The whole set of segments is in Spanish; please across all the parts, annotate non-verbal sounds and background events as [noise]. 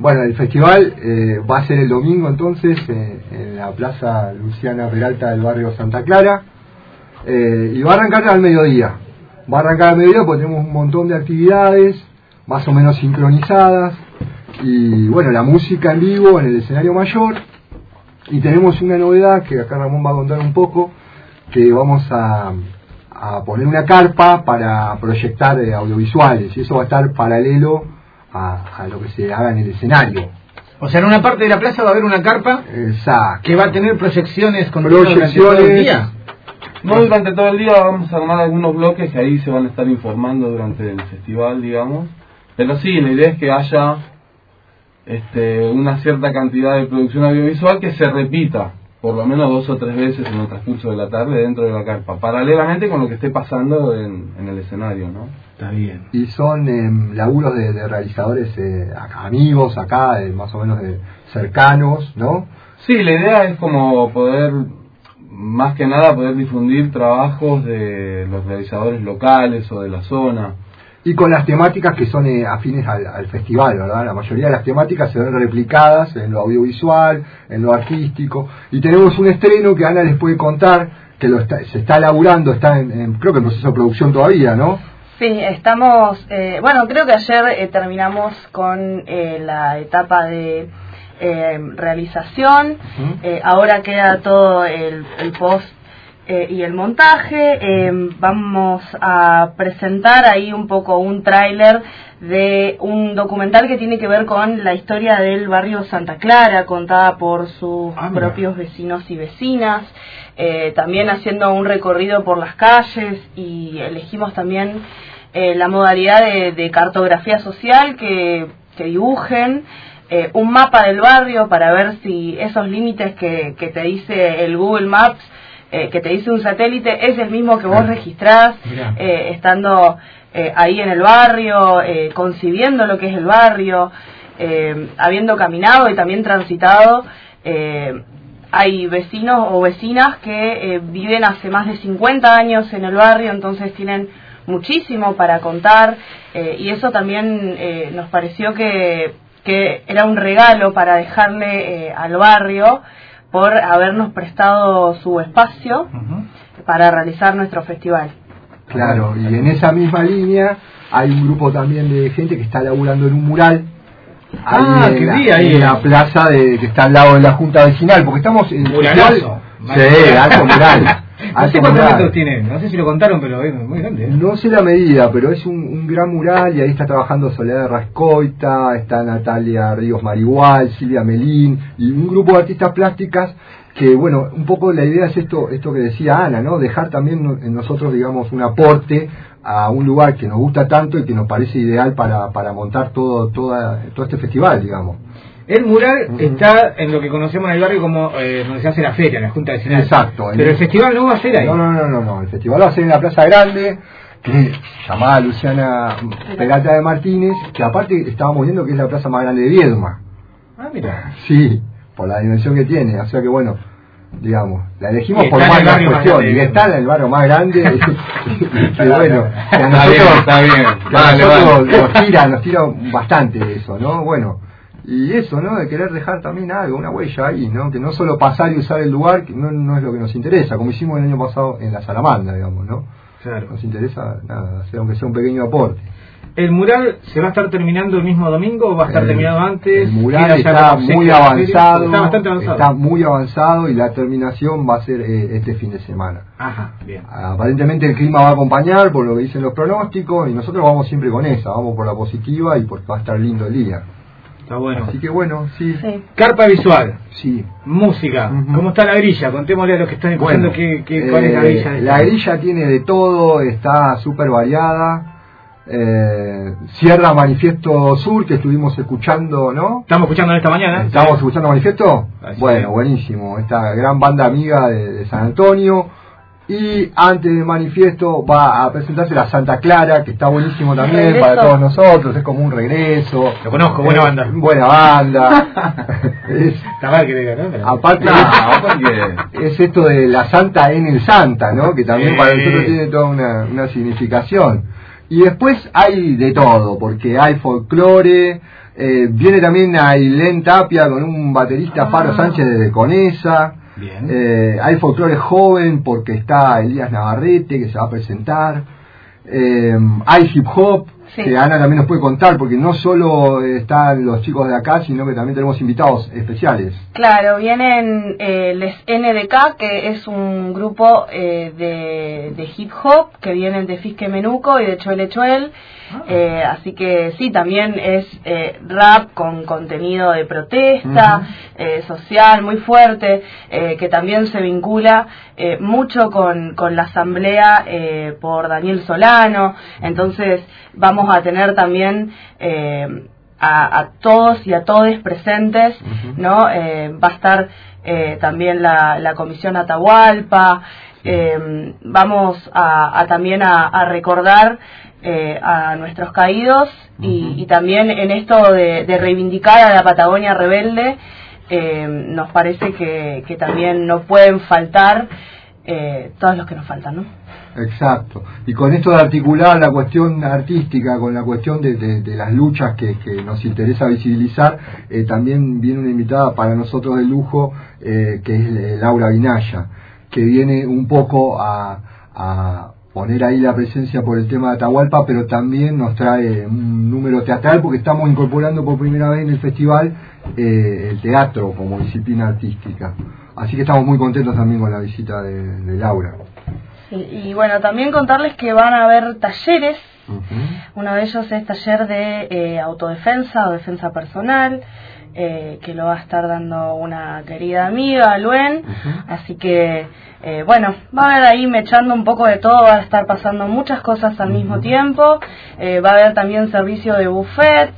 Bueno, el festival eh, va a ser el domingo entonces eh, en la Plaza Luciana Peralta del barrio Santa Clara. Eh, y va a arrancar al mediodía. Va a arrancar al mediodía porque tenemos un montón de actividades más o menos sincronizadas. Y bueno, la música en vivo en el escenario mayor. Y tenemos una novedad que acá Ramón va a contar un poco que vamos a, a poner una carpa para proyectar audiovisuales. Y eso va a estar paralelo a, lo que se haga en el escenario. O sea, en una parte de la plaza va a haber una carpa que va a tener proyecciones con proyecciones todo el día. No, durante todo el día vamos a armar algunos bloques y ahí se van a estar informando durante el festival, digamos. Pero sí, la idea es que haya este, una cierta cantidad de producción audiovisual que se repita por lo menos dos o tres veces en el transcurso de la tarde dentro de la carpa, paralelamente con lo que esté pasando en, en el escenario, ¿no? Está bien. Y son eh, laburos de, realizadores eh, amigos acá, más o menos de cercanos, ¿no? Sí, la idea es como poder, más que nada, poder difundir trabajos de los realizadores locales o de la zona. Y con las temáticas que son eh, afines al, festival, ¿verdad? La mayoría de las temáticas se ven replicadas en lo audiovisual, en lo artístico. Y tenemos un estreno que Ana les puede contar, que lo se está elaborando, está en, creo que en proceso de producción todavía, ¿no? Sí, estamos, eh, bueno, creo que ayer eh, terminamos con eh, la etapa de realización, ahora queda todo el, post y el montaje, vamos a presentar ahí un poco un tráiler de un documental que tiene que ver con la historia del barrio Santa Clara, contada por sus ah, propios vecinos y vecinas. también haciendo un recorrido por las calles y elegimos también eh, la modalidad de, cartografía social que, dibujen eh, un mapa del barrio para ver si esos límites que, te dice el Google Maps, eh, que te dice un satélite, es el mismo que vos registrás estando ahí en el barrio, concibiendo lo que es el barrio, habiendo caminado y también transitado. hay vecinos o vecinas que viven hace más de 50 años en el barrio, entonces tienen muchísimo para contar eh, y eso también eh, nos pareció que, que, era un regalo para dejarle eh, al barrio por habernos prestado su espacio para realizar nuestro festival. Claro, y en esa misma línea hay un grupo también de gente que está laburando en un mural ah, en, ahí en la plaza de, que está al lado de la Junta Vecinal, porque estamos en... Muralazo. Sí, alto mural. No sé cuántos metros tiene, no sé si lo contaron, pero es muy grande. ¿eh? No sé la medida, pero es un, gran mural y ahí está trabajando Soledad Rascoita, está Natalia Ríos Marigual, Silvia Melín y un grupo de artistas plásticas que, bueno, un poco la idea es esto, esto que decía Ana, ¿no? Dejar también en nosotros, digamos, un aporte a un lugar que nos gusta tanto y que nos parece ideal para, para montar todo, toda, todo este festival, digamos. El mural está en lo que conocemos en el barrio como eh, donde se hace la feria, en la Junta Vecinal. Exacto. Pero el, festival no va a ser ahí. No, no, no, no, no. El festival va a ser en la Plaza Grande, que llamada Luciana Peralta de Martínez, que aparte estábamos viendo que es la plaza más grande de Viedma. Ah, mira. Sí, por la dimensión que tiene. O sea que bueno, digamos, la elegimos por más la cuestión. Y está en el barrio más grande. [laughs] y, bueno, a nosotros, está bien, está bien. nosotros nos tira, nos tira bastante eso, ¿no? Bueno y eso, ¿no? De querer dejar también algo, una huella ahí, ¿no? Que no solo pasar y usar el lugar, que no, no es lo que nos interesa, como hicimos el año pasado en la Salamanda, digamos, ¿no? Claro. Nos interesa, nada, aunque sea un pequeño aporte. ¿El mural se va a estar terminando el mismo domingo o va a estar terminado antes? El mural está muy avanzado, está bastante avanzado. Está muy avanzado y la terminación va a ser eh, este fin de semana. Ajá, bien. Aparentemente el clima va a acompañar por lo que dicen los pronósticos y nosotros vamos siempre con esa, vamos por la positiva y porque va a estar lindo el día. Está bueno. Así que bueno, sí. Carpa visual. Sí. Música. ¿Cómo está la grilla? Contémosle a los que están escuchando qué, cuál es la eh, grilla. La grilla tiene de todo, está súper variada. Eh, Sierra Manifiesto Sur, que estuvimos escuchando, ¿no? Estamos escuchando esta mañana. ¿Estamos escuchando Manifiesto? bueno, buenísimo. Esta gran banda amiga de San Antonio. Y antes del manifiesto va a presentarse la Santa Clara, que está buenísimo también para todos nosotros, es como un regreso. Lo conozco, buena banda. Buena banda. [laughs] está mal que diga, ¿no? Aparte, [laughs] es esto de la Santa en el Santa, ¿no? Que también para nosotros tiene toda una, una significación. Y después hay de todo, porque hay folclore, Eh, viene también Ailén Tapia con un baterista Ah. Faro Sánchez de Conesa. Bien. Eh, hay folclore joven porque está Elías Navarrete que se va a presentar. Eh, hay hip hop Sí. que Ana también nos puede contar porque no solo están los chicos de acá sino que también tenemos invitados especiales. Claro, vienen eh, les NDK, que es un grupo eh, de, de hip hop que vienen de Fisque Menuco y de Chuele Chuel. Eh, así que sí, también es eh, rap con contenido de protesta, eh, social, muy fuerte, que también se vincula mucho con, con la asamblea por Daniel Solano. Entonces vamos a tener también... A, a todos y a todes presentes, ¿no? Eh, va a estar eh, también la, la comisión Atahualpa, eh, vamos a, a también a, a recordar eh, a nuestros caídos y, y también en esto de, de reivindicar a la Patagonia rebelde, eh, nos parece que, que también no pueden faltar eh, todos los que nos faltan, ¿no? Exacto. Y con esto de articular la cuestión artística con la cuestión de, de- de las luchas que, que nos interesa visibilizar, también viene una invitada para nosotros de lujo, que es Laura Vinaya, que viene un poco a, a poner ahí la presencia por el tema de Atahualpa, pero también nos trae un número teatral porque estamos incorporando por primera vez en el festival eh, el teatro como disciplina artística. Así que estamos muy contentos también con la visita de, de Laura. Sí, y bueno, también contarles que van a haber talleres. Uno de ellos es taller de eh, autodefensa o defensa personal, eh, que lo va a estar dando una querida amiga, Luen. Así que, eh, bueno, va a haber ahí mechando un poco de todo, va a estar pasando muchas cosas al mismo tiempo. Eh, va a haber también servicio de buffet.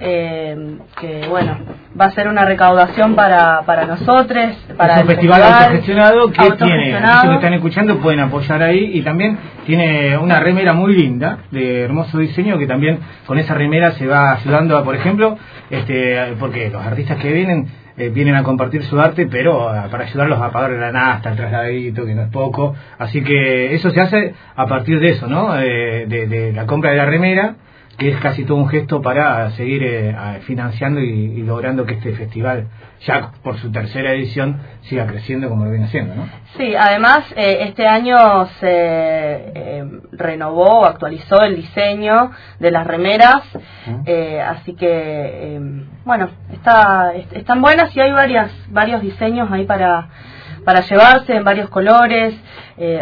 Eh, que bueno, va a ser una recaudación para, para nosotros, para es un el festival autogestionado que tiene, autogestionado. eso que están escuchando pueden apoyar ahí y también tiene una remera muy linda de hermoso diseño que también con esa remera se va ayudando a, por ejemplo, este, porque los artistas que vienen eh, vienen a compartir su arte, pero ah, para ayudarlos a pagar la nasta, el trasladito, que no es poco. Así que eso se hace a partir de eso, ¿no? Eh, de, de la compra de la remera que es casi todo un gesto para seguir eh, financiando y, y logrando que este festival, ya por su tercera edición, siga creciendo como lo viene haciendo, ¿no? Sí, además eh, este año se eh, renovó o actualizó el diseño de las remeras, eh, así que eh, bueno, está, est- están buenas y hay varias varios diseños ahí para para llevarse en varios colores,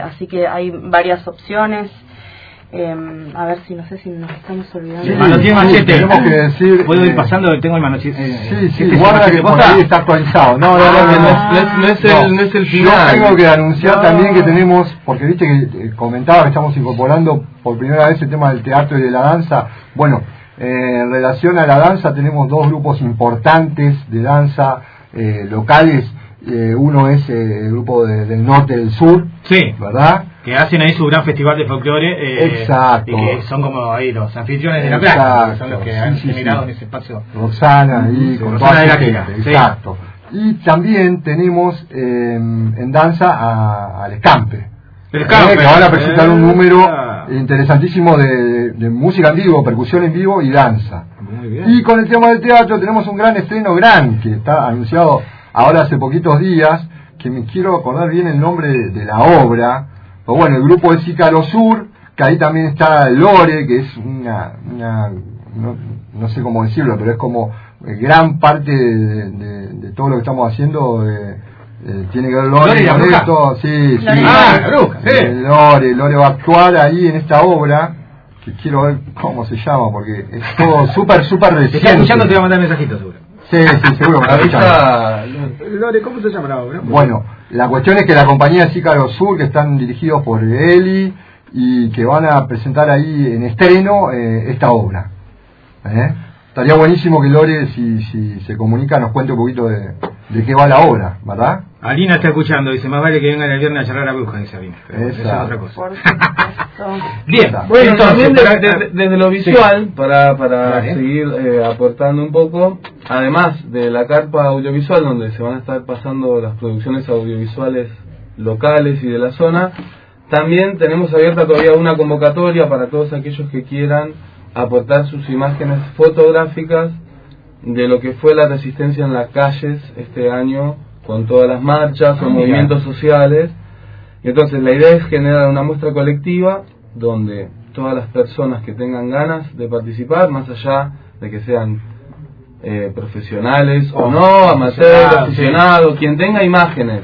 así que hay varias opciones. Eh, a ver si no sé si nos estamos olvidando. Sí, Manotín sí, machete. tenemos que decir, Puedo ir eh, pasando, tengo el manotín. eh, Sí, sí, este guarda que por ahí está actualizado. No, no, Ah, no, no es- no es- el- no es el final. Yo tengo que anunciar No. también que tenemos, porque viste que eh, comentaba que estamos incorporando por primera vez el tema del teatro y de la danza. Bueno, eh, en relación a la danza tenemos dos grupos importantes de danza eh, locales. Eh, uno es eh, el grupo de- del norte y del sur, Sí, ¿verdad? Que hacen ahí su gran festival de folclore. eh, Exacto. Y que son como ahí los anfitriones de la plaza, son los que sí, han sí, generado sí. en ese espacio. Roxana y con Roxana toda de la sí. exacto. Y también tenemos eh, en danza a- al Escampe. El Eh, Escampe. que van a presentar un Eh, número interesantísimo de, de música en vivo, percusión en vivo y danza. Muy bien. Y con el tema del teatro tenemos un gran estreno gran que está anunciado ahora hace poquitos días, que me quiero acordar bien el nombre de, de la obra. Pero bueno, el grupo es Ícaro Sur, que ahí también está Lore, que es una, una no, no sé cómo decirlo, pero es como eh, gran parte de, de- de todo lo que estamos haciendo. eh, eh, tiene que ver Lore, Lore, con esto, sí, sí. Lore. Ah, la bruja, sí. Eh, Lore, Lore va a actuar ahí en esta obra, que quiero ver cómo se llama, porque es todo súper, súper Te reciente. está escuchando, te va a mandar mensajitos seguro. Sí, sí, seguro que Lore, ¿cómo se llama la obra? Bueno, la cuestión es que la compañía es Ícaro Sur, que están dirigidos por Eli, y que van a presentar ahí en estreno eh, esta obra. ¿Eh? Estaría buenísimo que Lore, si, si se comunica, nos cuente un poquito de, de qué va la obra, ¿verdad? Alina está escuchando, dice, más vale que vengan el viernes a charlar a bruja, dice Alina. Pero Esa es Exacto. otra cosa. [laughs] Bien. Bueno, entonces, también para- de- desde lo visual, para, para seguir eh, aportando un poco, además de la carpa audiovisual, donde se van a estar pasando las producciones audiovisuales locales y de la zona, también tenemos abierta todavía una convocatoria para todos aquellos que quieran aportar sus imágenes fotográficas de lo que fue la resistencia en las calles este año con todas las marchas o Ah, movimientos sociales. Y entonces la idea es generar una muestra colectiva donde todas las personas que tengan ganas de participar, más allá de que sean eh, profesionales o no, amateur, aficionados, quien tenga imágenes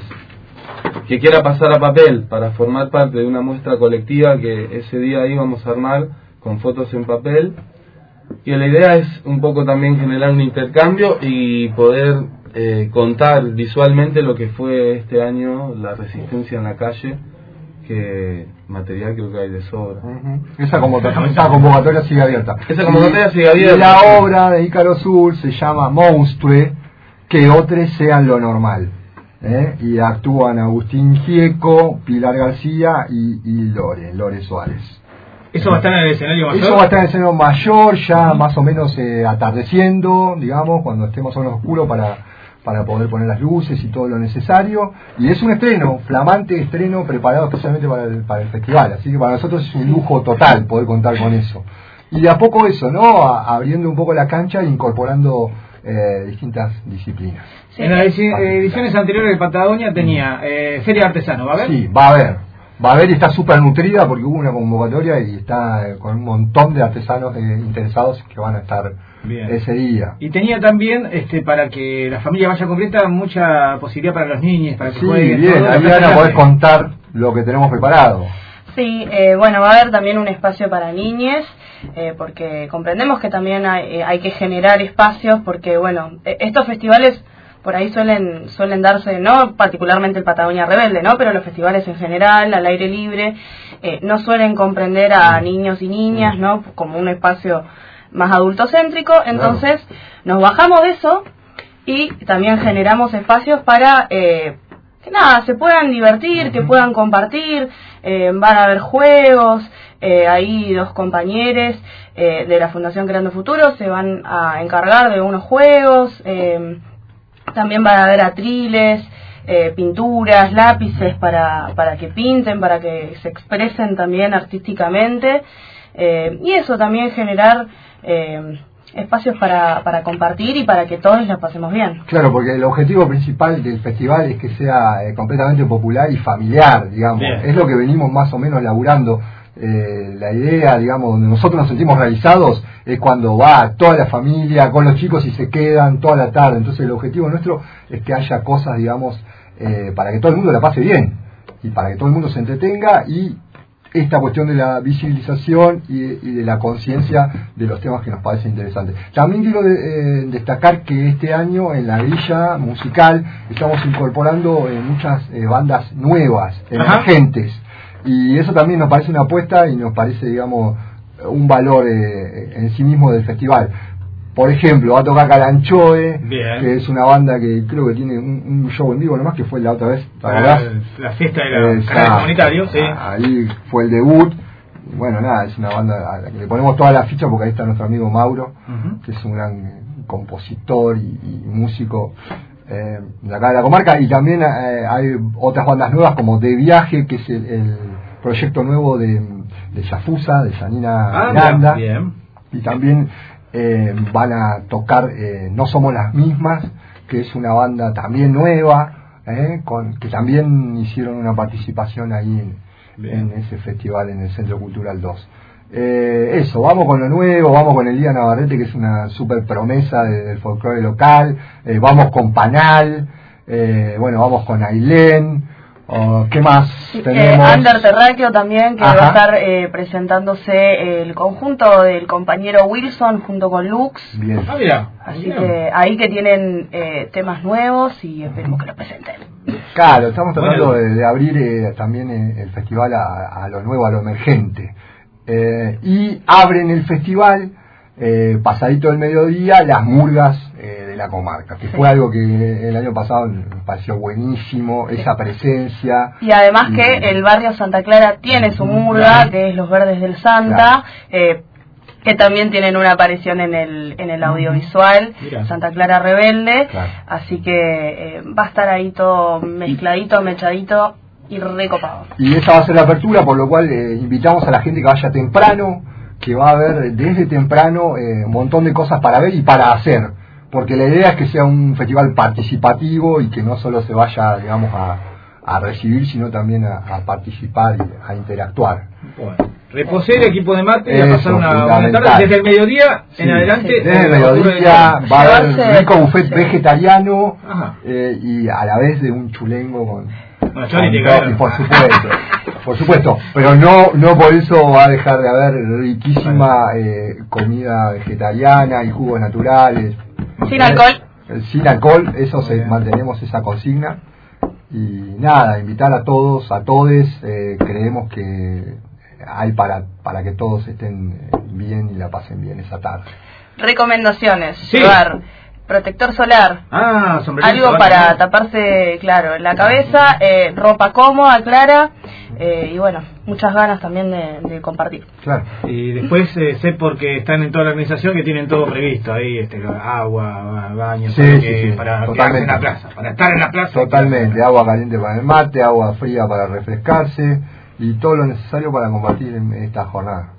que quiera pasar a papel para formar parte de una muestra colectiva que ese día íbamos a armar con fotos en papel. Y la idea es un poco también generar un intercambio y poder eh, contar visualmente lo que fue este año la resistencia en la calle, que material creo que hay de sobra. Esa, convocatoria, esa convocatoria sigue abierta. Esa convocatoria Y- sigue abierta. Y la obra de Ícaro Sur se llama Monstrue, que otros sean lo normal. ¿eh? Y actúan Agustín Gieco, Pilar García y, y Lore, Lore Suárez. Eso va a estar en el escenario mayor. Eso va a estar en el escenario mayor, ya más o menos eh, atardeciendo, digamos, cuando estemos en oscuro para, para poder poner las luces y todo lo necesario. Y es un estreno, flamante estreno preparado especialmente para el, para el festival. Así que para nosotros es un lujo total poder contar con eso. Y de a poco eso, ¿no? A- abriendo un poco la cancha e incorporando eh, distintas disciplinas. Sí. En las edici- ediciones anteriores de Patagonia tenía eh, Feria Artesano, ¿va a ver? Sí, va a haber. Va a haber y está súper nutrida porque hubo una convocatoria y está eh, con un montón de artesanos eh, interesados que van a estar Bien. ese día. Y tenía también, este, para que la familia vaya completa, mucha posibilidad para los niños, para que Sí, jueguen. bien, todo. ahí van a poder contar lo que tenemos preparado. Sí, eh, bueno, va a haber también un espacio para niñes, eh, porque comprendemos que también hay, eh, hay que generar espacios, porque bueno, eh, estos festivales por ahí suelen suelen darse, no particularmente el Patagonia Rebelde, ¿no? Pero los festivales en general, al aire libre, eh, no suelen comprender a niños y niñas, ¿no? Como un espacio más adultocéntrico, entonces nos bajamos de eso y también generamos espacios para eh, que nada, se puedan divertir, que puedan compartir, eh, van a haber juegos, eh, ahí dos compañeros de la Fundación Creando Futuro se van a encargar de unos juegos, también van a haber atriles, eh, pinturas, lápices para, para que pinten, para que se expresen también artísticamente, eh, y eso también generar eh, espacios para, para compartir y para que todos la pasemos bien. Claro, porque el objetivo principal del festival es que sea eh, completamente popular y familiar, digamos. Bien. Es lo que venimos más o menos laburando. Eh, la idea, digamos, donde nosotros nos sentimos realizados es cuando va toda la familia con los chicos y se quedan toda la tarde. Entonces el objetivo nuestro es que haya cosas, digamos, eh, para que todo el mundo la pase bien y para que todo el mundo se entretenga y esta cuestión de la visibilización y, y de la conciencia de los temas que nos parecen interesantes. También quiero de- eh, destacar que este año en la grilla musical estamos incorporando eh, muchas eh, bandas nuevas, emergentes, y eso también nos parece una apuesta y nos parece, digamos, un valor eh, en sí mismo del festival. Por ejemplo, va a tocar Calanchoe, Bien. que es una banda que creo que tiene un, un show en vivo nomás, que fue la otra vez, ¿te acordás? la fiesta del Exacto. canal comunitario, sí. Ahí fue el debut. Bueno, nada, es una banda a la que le ponemos toda la ficha porque ahí está nuestro amigo Mauro, que es un gran compositor y, y músico eh, de acá de la comarca. Y también eh, hay otras bandas nuevas como De Viaje, que es el, el proyecto nuevo de, de Yafusa, de Janina Ah, Miranda. bien. Y también eh, van a tocar eh, No Somos las Mismas, que es una banda también nueva, eh, con, que también hicieron una participación ahí en, ese festival en el Centro Cultural 2. Eh, eso, vamos con lo nuevo, vamos con Elía Navarrete, que es una super promesa de- del folclore local, eh, vamos con Panal, eh, bueno, vamos con Ailén, ¿qué más Eh, tenemos? Ander Terráqueo también, que va Ajá. a estar eh, presentándose el conjunto del compañero Wilson junto con Lux. Bien. Ah, mira. Así Bien. que ahí que tienen eh, temas nuevos y esperemos que los presenten. Claro, estamos tratando Bueno. de, de abrir eh, también eh, el festival a, a lo nuevo, a lo emergente. Eh, y abren el festival, eh, pasadito del mediodía, las murgas eh, la comarca, que Sí. fue algo que el año pasado me pareció buenísimo, esa presencia. Y además Y- que el barrio Santa Clara tiene su murga, Claro. que es Los Verdes del Santa, eh, que también tienen una aparición en el, en el audiovisual, Mira. Santa Clara Rebelde. Claro. Así que eh, va a estar ahí todo mezcladito, mechadito y recopado. Y esa va a ser la apertura, por lo cual eh, invitamos a la gente que vaya temprano, que va a haber desde temprano eh, un montón de cosas para ver y para hacer. Porque la idea es que sea un festival participativo y que no solo se vaya, digamos, a, a recibir, sino también a, a participar y a interactuar. Bueno, reposé el equipo de mate y a pasar una buena tarde. Desde el mediodía Sí, en adelante. Desde el mediodía va a haber rico buffet sí. vegetariano eh, y a la vez de un chulengo con, Bueno, con y por supuesto, por supuesto, pero no no por eso va a dejar de haber riquísima eh, comida vegetariana y jugos naturales. Sin alcohol. Eh, Sin alcohol, eso se, mantenemos esa consigna. Y nada, invitar a todos, a todes, eh, creemos que hay para, para que todos estén eh, bien y la pasen bien esa tarde. Recomendaciones. Sí. Llevar protector solar. Ah. Algo para taparse, claro, en la cabeza, eh, ropa cómoda, clara, eh, y bueno, muchas ganas también de, de compartir. Claro. Y después eh, sé porque están en toda la organización que tienen todo previsto ahí, este, agua, ba- baño, Sí, todo sí, que- sí, para en la plaza, para estar en la plaza. Totalmente, agua caliente para el mate, agua fría para refrescarse y todo lo necesario para combatir en esta jornada.